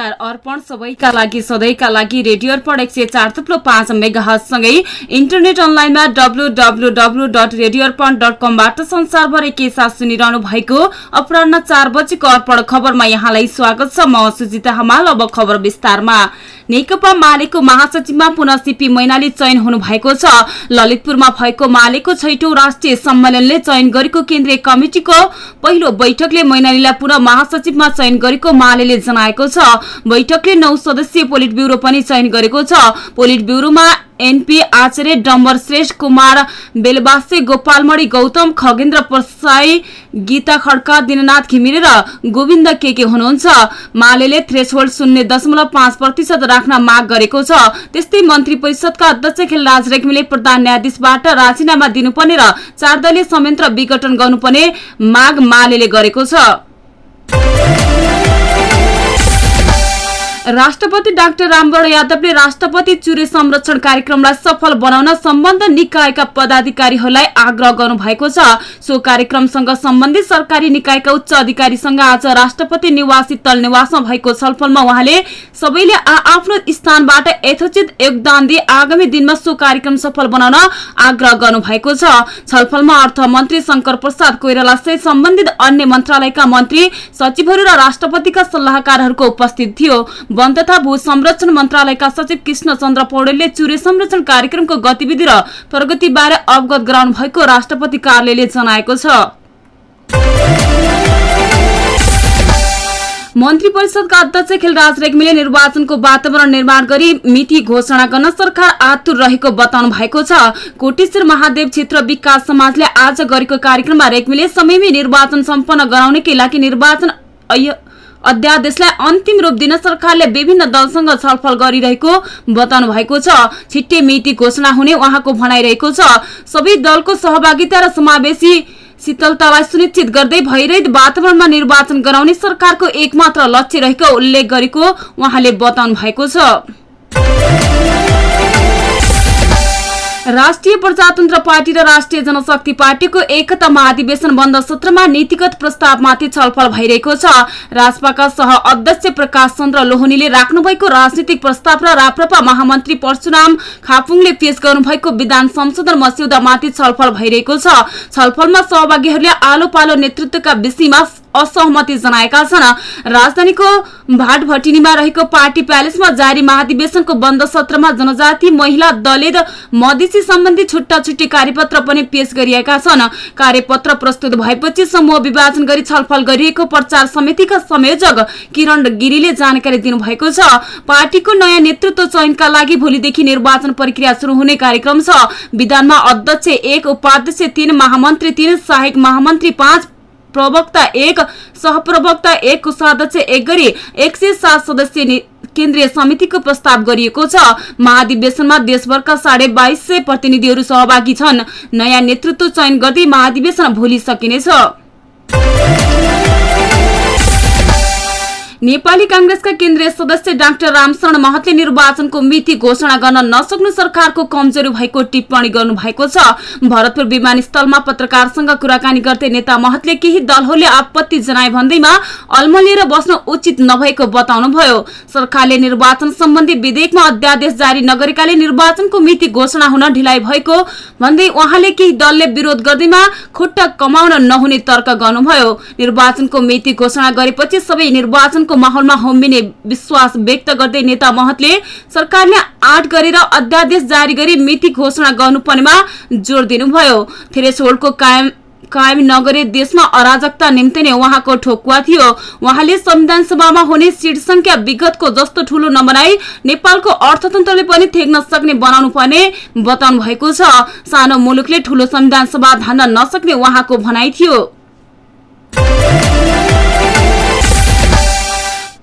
नमस्कार अर्पण सबैका लागि सधैँका लागि रेडियो अर्पण एक सय चार थुप्रो पाँच मेगासँगै इन्टरनेट अनलाइनमा W W W dot radio Arpan dot कमबाट संसारभरि के साथ सुनिरहनु भएको अपरान्न चार बजेको अर्पण खबरमा यहाँलाई स्वागत छ। म सुजिता हमाल अब खबर विस्तारमा। नेकपा मालेको महासचिवमा पुनः सिपी मैनाली चयन हुनु भएको छ। ललितपुरमा भएको मालेको छैटौं राष्ट्रिय सम्मेलनले चयन गरेको केन्द्रीय कमिटिको पहिलो बैठकले मैनालीलाई पुनः महासचिवमा चयन गरेको मालेले जनाएको छ। बैठकले नौ सदस्यीय पोलिट ब्यूरो पनि चयन गरेको छ। पोलिट ब्यूरोमा एनपी आचार्य डम्बर श्रेष्ठ कुमार बेलबासे गोपालमणि गौतम खगेन्द्र प्रसाई गीता खड्का दिननाथ घिमिरे र गोविन्द केके हुनुहुन्छ? माले थ्रेसहोल्ड शून्य दशमलव पाँच प्रतिशत राख्न माग गरेको छ। त्यस्तै मन्त्री परिषदका अध्यक्ष खेलराज रेग्मीले प्रधान न्यायाधीशबाट राजीनामा दिनुपर्ने र चार दलीय संयन्त्र विघटन गर्नुपर्ने माग माले गरेको छ। राष्ट्रपति डाक्टर रामवरण यादवले राष्ट्रपति चुरे संरक्षण कार्यक्रमलाई सफल बनाउन सम्बन्ध निकायका पदाधिकारीहरूलाई आग्रह गर्नु भएको छ। सो कार्यक्रमसँग सम्बन्धित सरकारी निकायका उच्च अधिकारीसँग आज राष्ट्रपति निवास तल निवासमा भएको छलफलमा उहाँले सबैले आ आफ्नो स्थानबाट यथोचित योगदान दिए। आगामी दिनमा सो कार्यक्रम सफल बनाउन आग्रह गर्नु भएको छ। छलफलमा अर्थमन्त्री शंकर प्रसाद कोइराला सहित सम्बन्धित अन्य मन्त्रालयका मन्त्री सचिवहरू र राष्ट्रपतिका सल्लाहकारहरूको उपस्थित थियो। वन तथा भू संरक्षण मन्त्रालयका सचिव कृष्ण चन्द्र पौडेलले चुरे संरक्षण कार्यक्रमको गतिविधि र प्रगतिबारे अवगत गराउनु भएको राष्ट्रपति कार्यालयले जनाएको छ। मन्त्री परिषदका अध्यक्ष खेलराज रेग्मीले निर्वाचनको वातावरण निर्माण गरी मिति घोषणा गर्न सरकार आतुर रहेको बताउनु भएको छ। कोटेश्वर महादेव क्षेत्र विकास समाजले आज गरेको कार्यक्रममा रेग्मीले समयमै निर्वाचन सम्पन्न गराउनकै लागि निर्वाचन अध्यादेशलाई अन्तिम रूप दिन सरकारले विभिन्न दलसँग छलफल गरिरहेको बताउनु भएको छ। छिट्टै मिति घोषणा हुने उहाँको भनाइरहेको छ। सबै दलको सहभागिता र समावेशी शीतलतालाई सुनिश्चित गर्दै भइरहित वातावरणमा निर्वाचन गराउने सरकारको एकमात्र लक्ष्य रहेको उल्लेख गरेको उहाँले बताउनु भएको छ। राष्ट्रिय प्रजातन्त्र पार्टी र राष्ट्रिय जनशक्ति पार्टीको एकता महाधिवेशन बन्द सत्रमा नीतिगत प्रस्तावमाथि छलफल भइरहेको छ। राजपाका सह अध्यक्ष प्रकाश चन्द्र लोहनीले राख्नुभएको राजनीतिक प्रस्ताव र राप्रपा महामन्त्री परशुराम खापुङले पेश गर्नुभएको विधान संशोधन मस्यौदामाथि छलफल भइरहेको छलफलमा सहभागीहरूले आलो पालो नेतृत्वका विषयमा असहमति जनाएका छन्। राजधानीको भाटभटिनीमा रहेको पार्टी प्यालेसमा जारी महाधिवेशनको बन्द सत्रमा जनजाति महिला दलित मधेसी सम्बन्धी छुट्टा छुट्टी कार्यपत्र पनि पेश गरिएका छन्। कार्यपत्र प्रस्तुत भएपछि समूह विभाजन गरी छलफल गरिएको प्रचार समितिका संयोजक किरण गिरीले जानकारी दिनुभएको छ। पार्टीको नयाँ नेतृत्व चयनका लागि भोलिदेखि निर्वाचन प्रक्रिया शुरू हुने कार्यक्रम छ। विधानमा अध्यक्ष एक उपाध्यक्ष तीन महामन्त्री तीन सहायक महामन्त्री पाँच प्रवक्ता एक सहप्रवक्ता एक कोषाध्यक्ष एक गरी एक सय सात सदस्यीय केन्द्रीय समितिको प्रस्ताव गरिएको छ। महाधिवेशनमा देशभरका साढे बाइस सय प्रतिनिधिहरू सहभागी छन्। नयाँ नेतृत्व चयन गर्दै महाधिवेशन भोलि सकिनेछ नेपाली कांग्रेसका केन्द्रीय सदस्य डाक्टर रामशरण महतले निर्वाचनको मिति घोषणा गर्न नसक्नु सरकारको कमजोरी भएको टिप्पणी गर्नु भएको छ। भरतपुर विमानस्थलमा पत्रकारसँग कुराकानी गर्दै नेता महतले केही दलहरूले आपत्ति जनाए भन्दैमा अल्मलिएर बस्न उचित नभएको बताउनुभयो। सरकारले निर्वाचन सम्बन्धी विधेयकमा अध्यादेश जारी नगरेकाले निर्वाचनको मिति घोषणा हुन ढिलाइ भएको भन्दै उहाँले केही दलले विरोध गर्दैमा खुट्टा कमाउन नहुने तर्क गर्नुभयो। निर्वाचनको मिति घोषणा गरेपछि सबै निर्वाचनको माहौलमा होमिने विश्वास व्यक्त गर्दै नेता महतले सरकारले आठ गरेर अध्यादेश जारी गरी मिति घोषणा गर्नुपर्नेमा जोड़ दिनुभयो। थ्रेसहोल्डको कायम कायम नगरे देशमा अराजकता निम्ति नै उहाँको ठोकुवा थियो। उहाँले संविधान सभामा हुने सीट संख्या विगतको जस्तो ठूलो नबनाई नेपालको अर्थतन्त्रले पनि थेक्न सक्ने बनाउनु पर्ने बताउनु भएको छ। सानो मुलुकले ठूलो संविधान सभा धान्न नसक्ने उहाँको भनाइ थियो।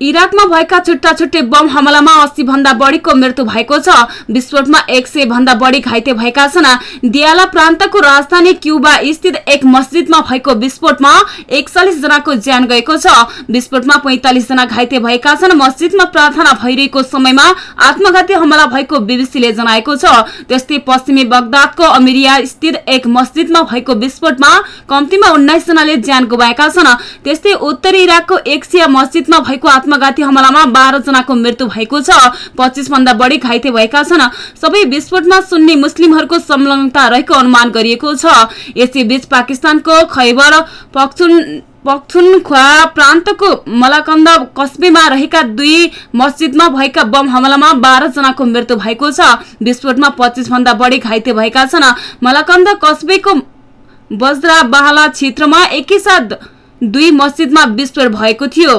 इराकमा भएका छुट्टा छुट्टै बम हमलामा अस्सी भन्दा बढीको मृत्यु भएको छ। विस्फोटमा एक सय भन्दा बढी घाइते भएका छन्। दियाला प्रान्तको राजधानी क्युबा स्थित एक मस्जिदमा भएको विस्फोटमा एकचालिस जनाको ज्यान गएको छ। विस्फोटमा पैंतालिस जना घाइते भएका छन्। मस्जिदमा प्रार्थना भइरहेको समयमा आत्मघाती हमला भएको बीबीसीले जनाएको छ। त्यस्तै पश्चिमी बगदादको अमिरिया स्थित एक मस्जिदमा भएको विस्फोटमा कम्तीमा उन्नाइस जनाले ज्यान गुमाएका छन्। त्यस्तै उत्तरी इराकको एक मस्जिदमा भएको आत्मघाती हमलामा बाह्र जनाको मृत्यु भएको छ। पच्चीस भन्दा बढी घाइते भएका छन्। सबै विस्फोटमा सुन्नी मुस्लिमहरूको संलग्नता रहेको अनुमान गरिएको छ। यसैबीच पाकिस्तानको खैबर पख्तुन पख्तुनख्वा प्रान्तको मलाकन्द कस्बेमा रहेका दुई मस्जिदमा भएका बम हमलामा बाह्र जनाको मृत्यु भएको छ। विस्फोटमा पच्चीस भन्दा बढी घाइते भएका छन्। मलाकन्द कस्बेको बज्रा बाहला क्षेत्रमा एकैसाथ दुई मस्जिदमा विस्फोट भएको थियो।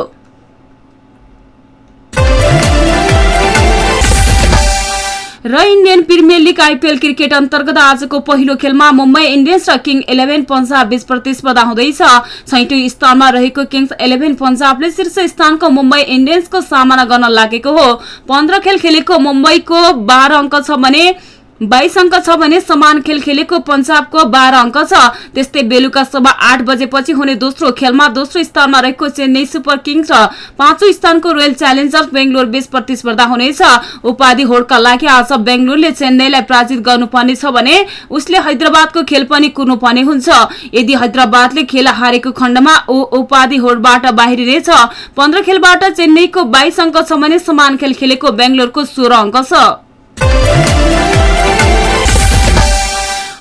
र Indian premier league IPL cricket अन्तर्गत आजको पहिलो खेलमा मुम्बई इन्डियन्स र किङ इलेभेन पन्जाब बीच प्रतिस्पर्धा हुँदैछ। छैटौं स्थानमा रहेको किङ्स इलेभेन पन्जाबले शीर्ष स्थानको मुम्बई इन्डियन्सको सामना गर्न लागेको हो। पन्ध्र खेल खेलेको मुम्बईको बाह्र अङ्क छ भने बाइस अङ्क छ भने समान खेल खेलेको पन्जाबको बाह्र अङ्क छ। त्यस्तै बेलुका सभा आठ बजेपछि हुने दोस्रो खेलमा दोस्रो स्थानमा रहेको चेन्नई सुपर किङ्स र पाँचौं स्थानको रोयल च्यालेन्जर्स बेङ्गलोर बीच प्रतिस्पर्धा हुनेछ। उपाधि होडका लागि आज बेङ्गलोरले चेन्नईलाई पराजित गर्नुपर्नेछ भने उसले हैदराबादको खेल पनि कुर्नुपर्ने हुन्छ। यदि हैदराबादले खेल हारेको खण्डमा ऊ उपाधि होडबाट बाहिरिनेछ पन्ध्र खेलबाट चेन्नईको बाइस अङ्क छ भने समान खेल खेलेको बेङ्गलोरको सोह्र अङ्क छ।